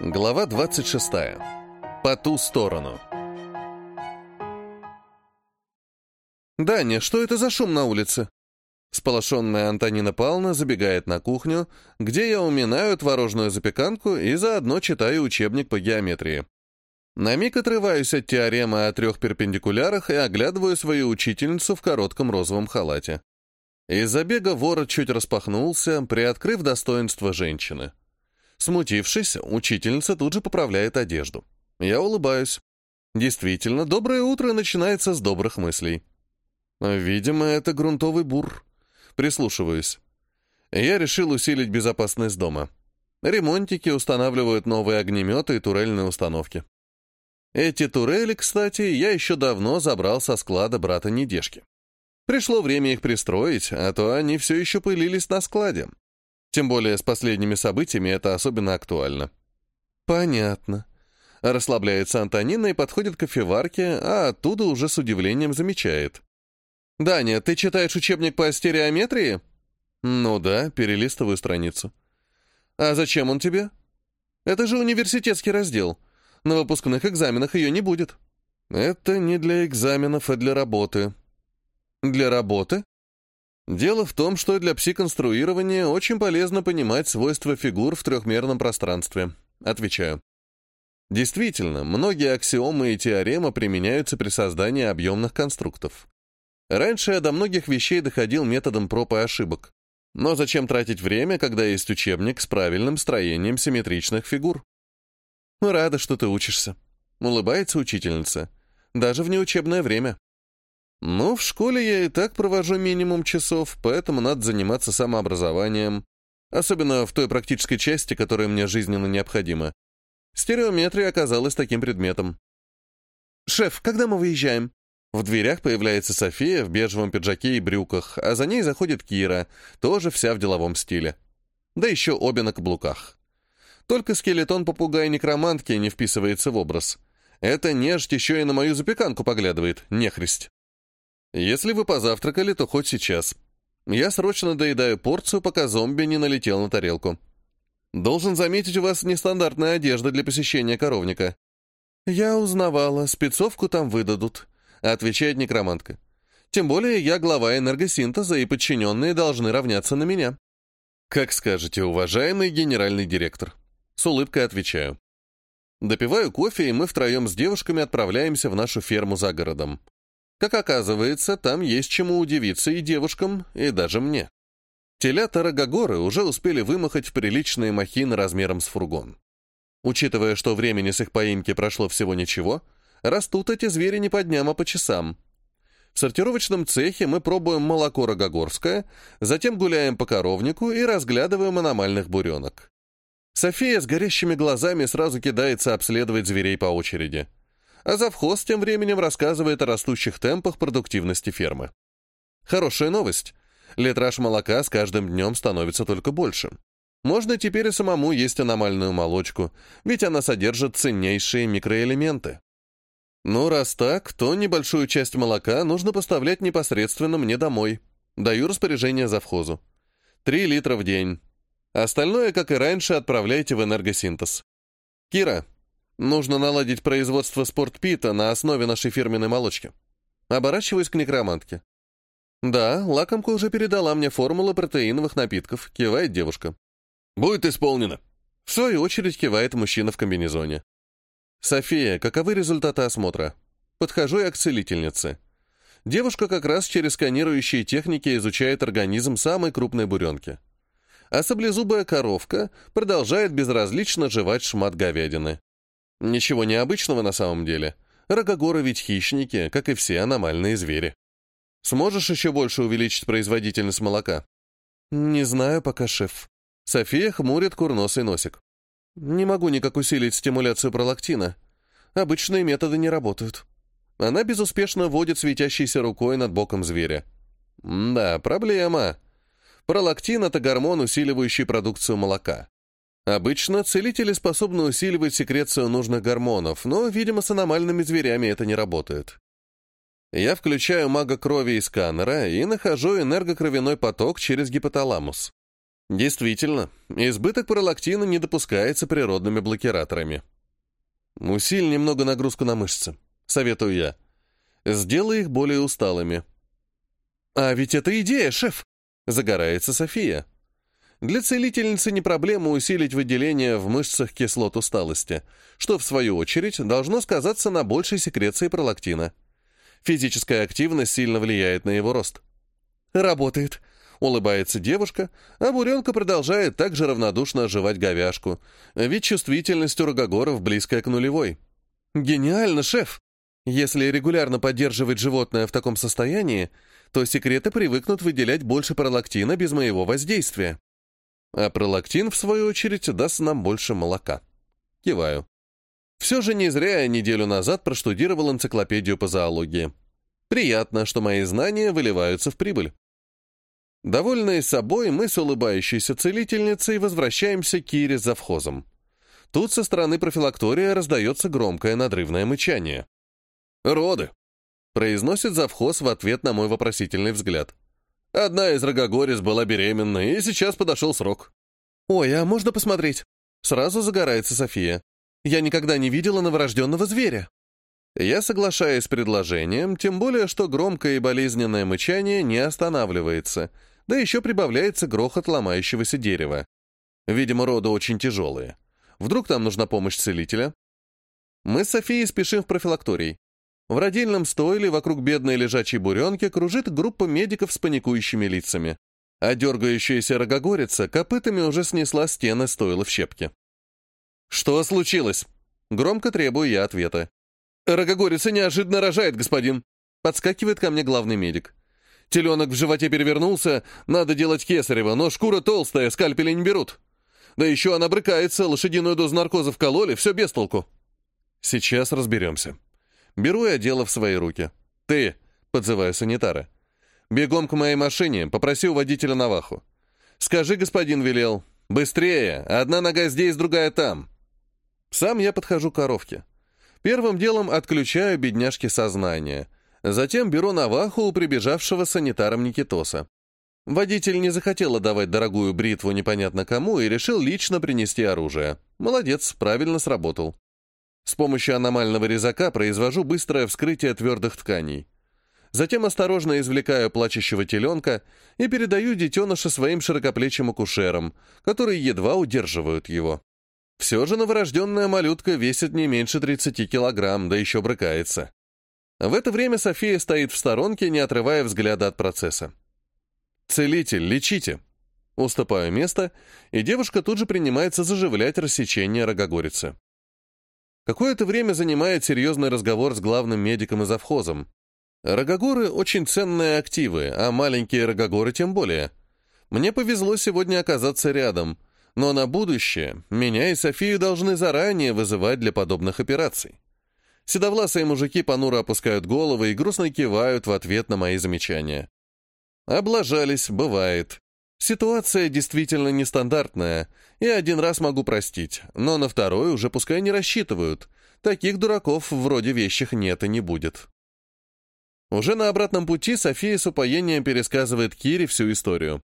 Глава 26. По ту сторону. «Даня, что это за шум на улице?» Сполошенная Антонина Павловна забегает на кухню, где я уминаю творожную запеканку и заодно читаю учебник по геометрии. На миг отрываюсь от теоремы о трех перпендикулярах и оглядываю свою учительницу в коротком розовом халате. Из забега ворот чуть распахнулся, приоткрыв достоинство женщины. Смутившись, учительница тут же поправляет одежду. Я улыбаюсь. Действительно, доброе утро начинается с добрых мыслей. Видимо, это грунтовый бур. Прислушиваюсь. Я решил усилить безопасность дома. Ремонтики устанавливают новые огнеметы и турельные установки. Эти турели, кстати, я еще давно забрал со склада брата Недежки. Пришло время их пристроить, а то они все еще пылились на складе. Тем более с последними событиями это особенно актуально. Понятно. Расслабляется Антонина и подходит к кофеварке, а оттуда уже с удивлением замечает. «Даня, ты читаешь учебник по стереометрии?» «Ну да, перелистываю страницу». «А зачем он тебе?» «Это же университетский раздел. На выпускных экзаменах ее не будет». «Это не для экзаменов, а для работы». «Для работы?» Дело в том, что для пси-конструирования очень полезно понимать свойства фигур в трехмерном пространстве. Отвечаю. Действительно, многие аксиомы и теоремы применяются при создании объемных конструктов. Раньше я до многих вещей доходил методом проб и ошибок. Но зачем тратить время, когда есть учебник с правильным строением симметричных фигур? Рада, что ты учишься. Улыбается учительница. Даже в неучебное время. Ну, в школе я и так провожу минимум часов, поэтому надо заниматься самообразованием, особенно в той практической части, которая мне жизненно необходима. Стереометрия оказалась таким предметом. «Шеф, когда мы выезжаем?» В дверях появляется София в бежевом пиджаке и брюках, а за ней заходит Кира, тоже вся в деловом стиле. Да еще обе на каблуках. Только скелетон попугая некромантки не вписывается в образ. Это нежить еще и на мою запеканку поглядывает, нехристь. Если вы позавтракали, то хоть сейчас. Я срочно доедаю порцию, пока зомби не налетел на тарелку. Должен заметить, у вас нестандартная одежда для посещения коровника. Я узнавала, спецовку там выдадут, отвечает некромантка. Тем более я глава энергосинтеза, и подчиненные должны равняться на меня. Как скажете, уважаемый генеральный директор. С улыбкой отвечаю. Допиваю кофе, и мы втроем с девушками отправляемся в нашу ферму за городом. Как оказывается, там есть чему удивиться и девушкам, и даже мне. Телята Рогогоры уже успели вымахать в приличные махины размером с фургон. Учитывая, что времени с их поимки прошло всего ничего, растут эти звери не по дням, а по часам. В сортировочном цехе мы пробуем молоко рогогорское, затем гуляем по коровнику и разглядываем аномальных буренок. София с горящими глазами сразу кидается обследовать зверей по очереди а завхоз тем временем рассказывает о растущих темпах продуктивности фермы. Хорошая новость. Литраж молока с каждым днем становится только больше. Можно теперь и самому есть аномальную молочку, ведь она содержит ценнейшие микроэлементы. Ну, раз так, то небольшую часть молока нужно поставлять непосредственно мне домой. Даю распоряжение завхозу. Три литра в день. Остальное, как и раньше, отправляйте в энергосинтез. Кира, Нужно наладить производство спортпита на основе нашей фирменной молочки. Оборачиваюсь к некромантке. «Да, лакомка уже передала мне формулу протеиновых напитков», — кивает девушка. «Будет исполнено». В свою очередь кивает мужчина в комбинезоне. «София, каковы результаты осмотра?» Подхожу я к целительнице. Девушка как раз через сканирующие техники изучает организм самой крупной буренки. А саблезубая коровка продолжает безразлично жевать шмат говядины. Ничего необычного на самом деле. Рогогоры ведь хищники, как и все аномальные звери. Сможешь еще больше увеличить производительность молока? Не знаю пока, шеф. София хмурит курносый носик. Не могу никак усилить стимуляцию пролактина. Обычные методы не работают. Она безуспешно водит светящейся рукой над боком зверя. Да, проблема. Пролактин — это гормон, усиливающий продукцию молока. Обычно целители способны усиливать секрецию нужных гормонов, но, видимо, с аномальными зверями это не работает. Я включаю мага крови из сканера и нахожу энергокровяной поток через гипоталамус. Действительно, избыток пролактина не допускается природными блокираторами. Усиль немного нагрузку на мышцы, советую я. Сделай их более усталыми. А ведь это идея, шеф! Загорается София. Для целительницы не проблема усилить выделение в мышцах кислот усталости, что, в свою очередь, должно сказаться на большей секреции пролактина. Физическая активность сильно влияет на его рост. «Работает», — улыбается девушка, а Буренка продолжает также равнодушно оживать говяжку, ведь чувствительность у рогогоров близкая к нулевой. «Гениально, шеф! Если регулярно поддерживать животное в таком состоянии, то секреты привыкнут выделять больше пролактина без моего воздействия. А пролактин, в свою очередь, даст нам больше молока. Киваю. Все же не зря я неделю назад проштудировал энциклопедию по зоологии. Приятно, что мои знания выливаются в прибыль. Довольные собой, мы с улыбающейся целительницей возвращаемся к Кире за вхозом. Тут со стороны профилактория раздается громкое надрывное мычание. «Роды!» — произносит завхоз в ответ на мой вопросительный взгляд. Одна из рогогорец была беременна, и сейчас подошел срок. «Ой, а можно посмотреть?» Сразу загорается София. «Я никогда не видела новорожденного зверя». Я соглашаюсь с предложением, тем более, что громкое и болезненное мычание не останавливается, да еще прибавляется грохот ломающегося дерева. Видимо, роды очень тяжелые. Вдруг там нужна помощь целителя? Мы с Софией спешим в профилакторий. В родильном стойле вокруг бедной лежачей буренки кружит группа медиков с паникующими лицами, а дергающаяся рогогорица копытами уже снесла стены стойла в щепки. «Что случилось?» Громко требую я ответа. «Рогогорица неожиданно рожает, господин!» Подскакивает ко мне главный медик. Теленок в животе перевернулся, надо делать кесарево, но шкура толстая, скальпели не берут. Да еще она брыкается, лошадиную дозу наркоза вкололи, все без толку. Сейчас разберемся. Беру я дело в свои руки. «Ты!» — подзываю санитара. «Бегом к моей машине, попроси у водителя Наваху. Скажи, господин велел, быстрее, одна нога здесь, другая там». Сам я подхожу к коровке. Первым делом отключаю бедняжке сознание. Затем беру Наваху у прибежавшего санитаром Никитоса. Водитель не захотел отдавать дорогую бритву непонятно кому и решил лично принести оружие. Молодец, правильно сработал. С помощью аномального резака произвожу быстрое вскрытие твердых тканей. Затем осторожно извлекаю плачущего теленка и передаю детеныша своим широкоплечим акушерам, которые едва удерживают его. Все же новорожденная малютка весит не меньше 30 килограмм, да еще брыкается. В это время София стоит в сторонке, не отрывая взгляда от процесса. «Целитель, лечите!» Уступаю место, и девушка тут же принимается заживлять рассечение рогогорицы. Какое-то время занимает серьезный разговор с главным медиком и завхозом. Рогогоры — очень ценные активы, а маленькие рогогоры тем более. Мне повезло сегодня оказаться рядом, но на будущее меня и Софию должны заранее вызывать для подобных операций. Седовласые мужики понуро опускают головы и грустно кивают в ответ на мои замечания. Облажались, бывает. Ситуация действительно нестандартная, и один раз могу простить, но на второй уже пускай не рассчитывают. Таких дураков вроде вещих нет и не будет. Уже на обратном пути София с упоением пересказывает Кире всю историю.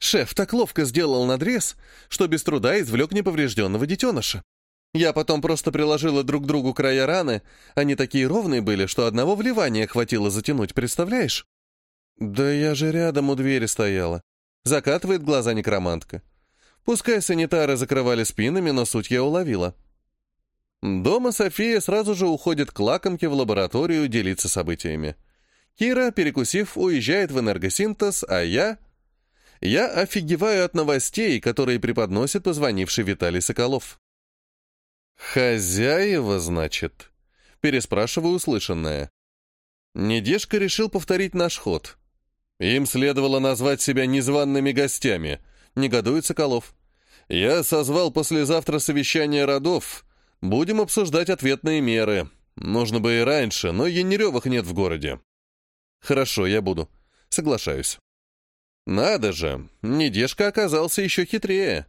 Шеф так ловко сделал надрез, что без труда извлек неповрежденного детеныша. Я потом просто приложила друг к другу края раны, они такие ровные были, что одного вливания хватило затянуть, представляешь? Да я же рядом у двери стояла. Закатывает глаза некромантка. Пускай санитары закрывали спинами, но суть я уловила. Дома София сразу же уходит к лакомке в лабораторию делиться событиями. Кира, перекусив, уезжает в энергосинтез, а я... Я офигеваю от новостей, которые преподносит позвонивший Виталий Соколов. «Хозяева, значит?» Переспрашиваю услышанное. Недежка решил повторить наш ход. Им следовало назвать себя незваными гостями, негодует Соколов. Я созвал послезавтра совещание родов. Будем обсуждать ответные меры. Нужно бы и раньше, но Янеревых нет в городе. Хорошо, я буду. Соглашаюсь. Надо же, недежка оказался еще хитрее.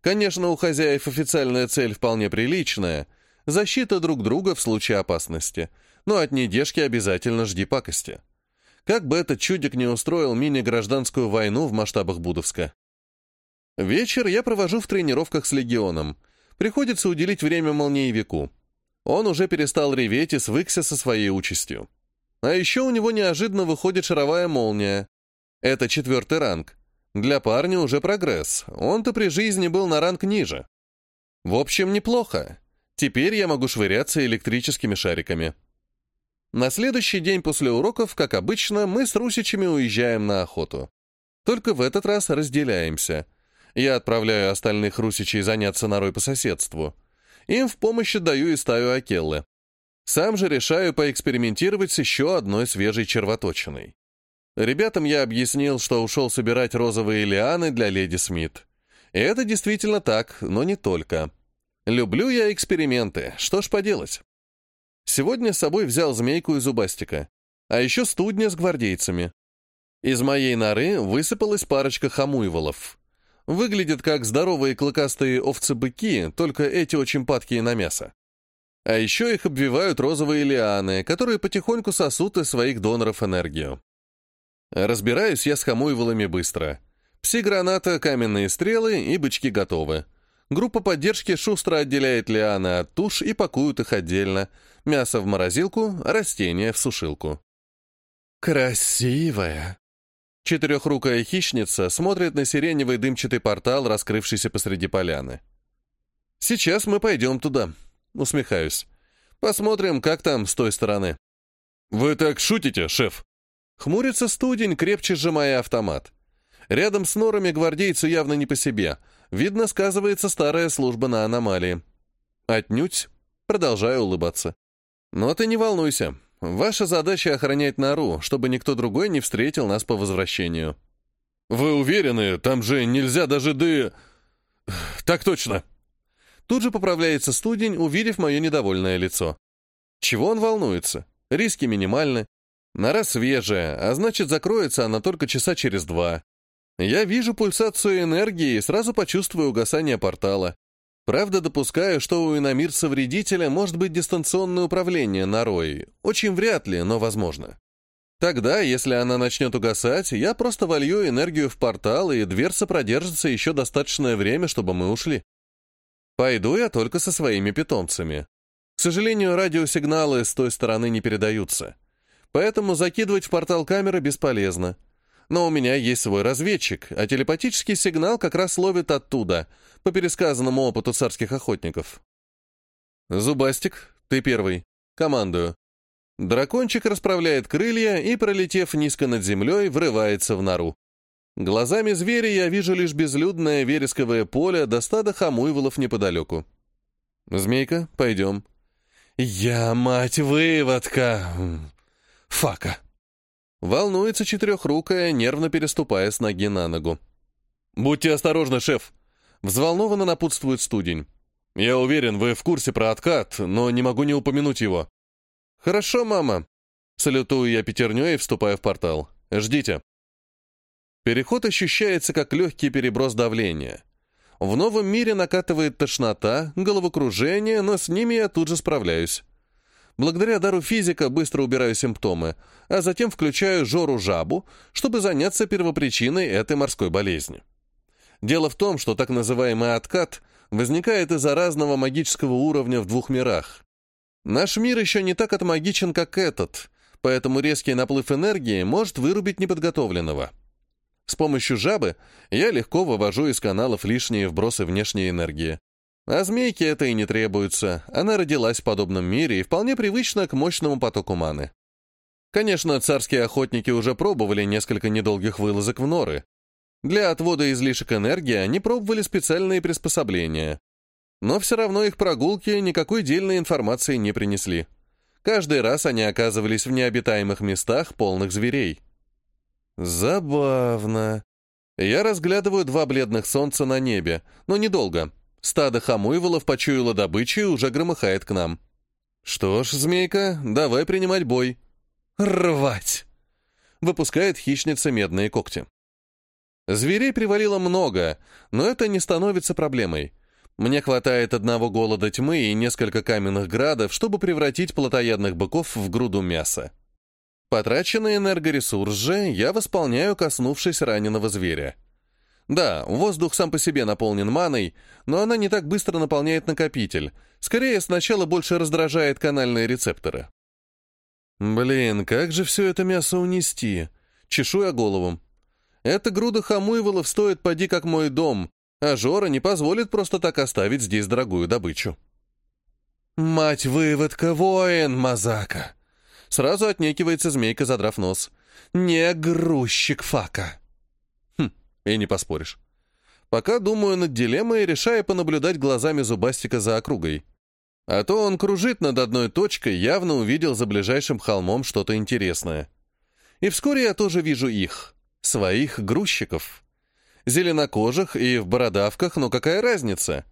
Конечно, у хозяев официальная цель вполне приличная — защита друг друга в случае опасности, но от недежки обязательно жди пакости. Как бы этот чудик не устроил мини-гражданскую войну в масштабах Будовска. Вечер я провожу в тренировках с легионом. Приходится уделить время молниевику. Он уже перестал реветь и свыкся со своей участью. А еще у него неожиданно выходит шаровая молния. Это четвертый ранг. Для парня уже прогресс. Он-то при жизни был на ранг ниже. В общем, неплохо. Теперь я могу швыряться электрическими шариками. На следующий день после уроков, как обычно, мы с русичами уезжаем на охоту. Только в этот раз разделяемся. Я отправляю остальных русичей заняться норой по соседству. Им в помощь даю и стаю Акеллы. Сам же решаю поэкспериментировать с еще одной свежей червоточиной. Ребятам я объяснил, что ушел собирать розовые лианы для леди Смит. И это действительно так, но не только. Люблю я эксперименты, что ж поделать. Сегодня с собой взял змейку и зубастика, а еще студня с гвардейцами. Из моей норы высыпалась парочка хамуйволов. Выглядят как здоровые клыкастые овцы-быки, только эти очень падкие на мясо. А еще их обвивают розовые лианы, которые потихоньку сосут из своих доноров энергию. Разбираюсь я с хамуйволами быстро. Пси-граната, каменные стрелы и бычки готовы. Группа поддержки шустро отделяет лианы от туш и пакуют их отдельно. Мясо в морозилку, растения в сушилку. «Красивая!» Четырехрукая хищница смотрит на сиреневый дымчатый портал, раскрывшийся посреди поляны. «Сейчас мы пойдем туда», — усмехаюсь. «Посмотрим, как там с той стороны». «Вы так шутите, шеф?» Хмурится студень, крепче сжимая автомат. Рядом с норами гвардейцу явно не по себе — Видно, сказывается старая служба на аномалии. Отнюдь. Продолжаю улыбаться. Но ты не волнуйся. Ваша задача — охранять нору, чтобы никто другой не встретил нас по возвращению. Вы уверены? Там же нельзя даже ды... Так точно. Тут же поправляется студень, увидев мое недовольное лицо. Чего он волнуется? Риски минимальны. Нора свежая, а значит, закроется она только часа через два. Я вижу пульсацию энергии и сразу почувствую угасание портала. Правда, допускаю, что у иномирца-вредителя может быть дистанционное управление норой. Очень вряд ли, но возможно. Тогда, если она начнет угасать, я просто волью энергию в портал, и дверца продержится еще достаточное время, чтобы мы ушли. Пойду я только со своими питомцами. К сожалению, радиосигналы с той стороны не передаются. Поэтому закидывать в портал камеры бесполезно но у меня есть свой разведчик, а телепатический сигнал как раз ловит оттуда, по пересказанному опыту царских охотников. «Зубастик, ты первый. Командую». Дракончик расправляет крылья и, пролетев низко над землей, врывается в нору. Глазами зверя я вижу лишь безлюдное вересковое поле до стада хамуйволов неподалеку. «Змейка, пойдем». «Я, мать, выводка!» «Фака!» Волнуется четырехрукая, нервно переступая с ноги на ногу. «Будьте осторожны, шеф!» Взволнованно напутствует студень. «Я уверен, вы в курсе про откат, но не могу не упомянуть его». «Хорошо, мама». Салютую я пятерней и вступаю в портал. «Ждите». Переход ощущается как легкий переброс давления. В новом мире накатывает тошнота, головокружение, но с ними я тут же справляюсь. Благодаря дару физика быстро убираю симптомы, а затем включаю Жору-жабу, чтобы заняться первопричиной этой морской болезни. Дело в том, что так называемый откат возникает из-за разного магического уровня в двух мирах. Наш мир еще не так отмагичен, как этот, поэтому резкий наплыв энергии может вырубить неподготовленного. С помощью жабы я легко вывожу из каналов лишние вбросы внешней энергии. А змейке это и не требуется. Она родилась в подобном мире и вполне привычна к мощному потоку маны. Конечно, царские охотники уже пробовали несколько недолгих вылазок в норы. Для отвода излишек энергии они пробовали специальные приспособления. Но все равно их прогулки никакой дельной информации не принесли. Каждый раз они оказывались в необитаемых местах, полных зверей. Забавно. Я разглядываю два бледных солнца на небе, но недолго — Стадо хамуйволов почуяло добычу и уже громыхает к нам. «Что ж, змейка, давай принимать бой». «Рвать!» Выпускает хищница медные когти. Зверей привалило много, но это не становится проблемой. Мне хватает одного голода тьмы и несколько каменных градов, чтобы превратить плотоядных быков в груду мяса. Потраченный энергоресурс же я восполняю, коснувшись раненого зверя. Да, воздух сам по себе наполнен маной, но она не так быстро наполняет накопитель. Скорее, сначала больше раздражает канальные рецепторы. Блин, как же все это мясо унести? Чешу я голову. Эта груда хамуеволов стоит поди как мой дом, а Жора не позволит просто так оставить здесь дорогую добычу. «Мать выводка, воин, Мазака!» Сразу отнекивается змейка, задрав нос. «Не грузчик фака!» И не поспоришь. Пока думаю над дилеммой, решая понаблюдать глазами зубастика за округой. А то он кружит над одной точкой, явно увидел за ближайшим холмом что-то интересное. И вскоре я тоже вижу их, своих грузчиков. Зеленокожих и в бородавках, но какая разница?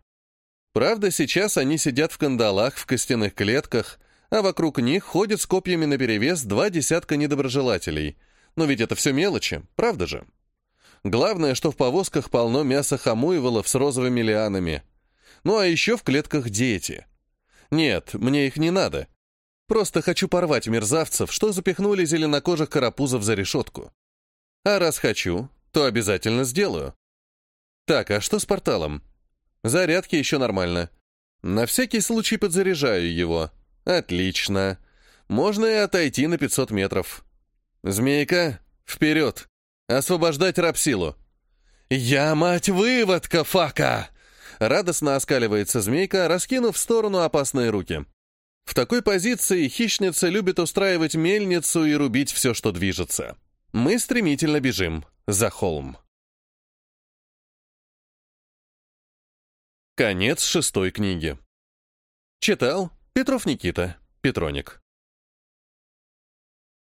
Правда, сейчас они сидят в кандалах, в костяных клетках, а вокруг них ходят с копьями наперевес два десятка недоброжелателей. Но ведь это все мелочи, правда же? Главное, что в повозках полно мяса хамуеволов с розовыми лианами. Ну а еще в клетках дети. Нет, мне их не надо. Просто хочу порвать мерзавцев, что запихнули зеленокожих карапузов за решетку. А раз хочу, то обязательно сделаю. Так, а что с порталом? Зарядки еще нормально. На всякий случай подзаряжаю его. Отлично. Можно и отойти на 500 метров. Змейка, вперед. Освобождать рабсилу. Я, мать, выводка, фака! Радостно оскаливается змейка, раскинув в сторону опасные руки. В такой позиции хищница любит устраивать мельницу и рубить все, что движется. Мы стремительно бежим за холм. Конец шестой книги. Читал Петров Никита, Петроник.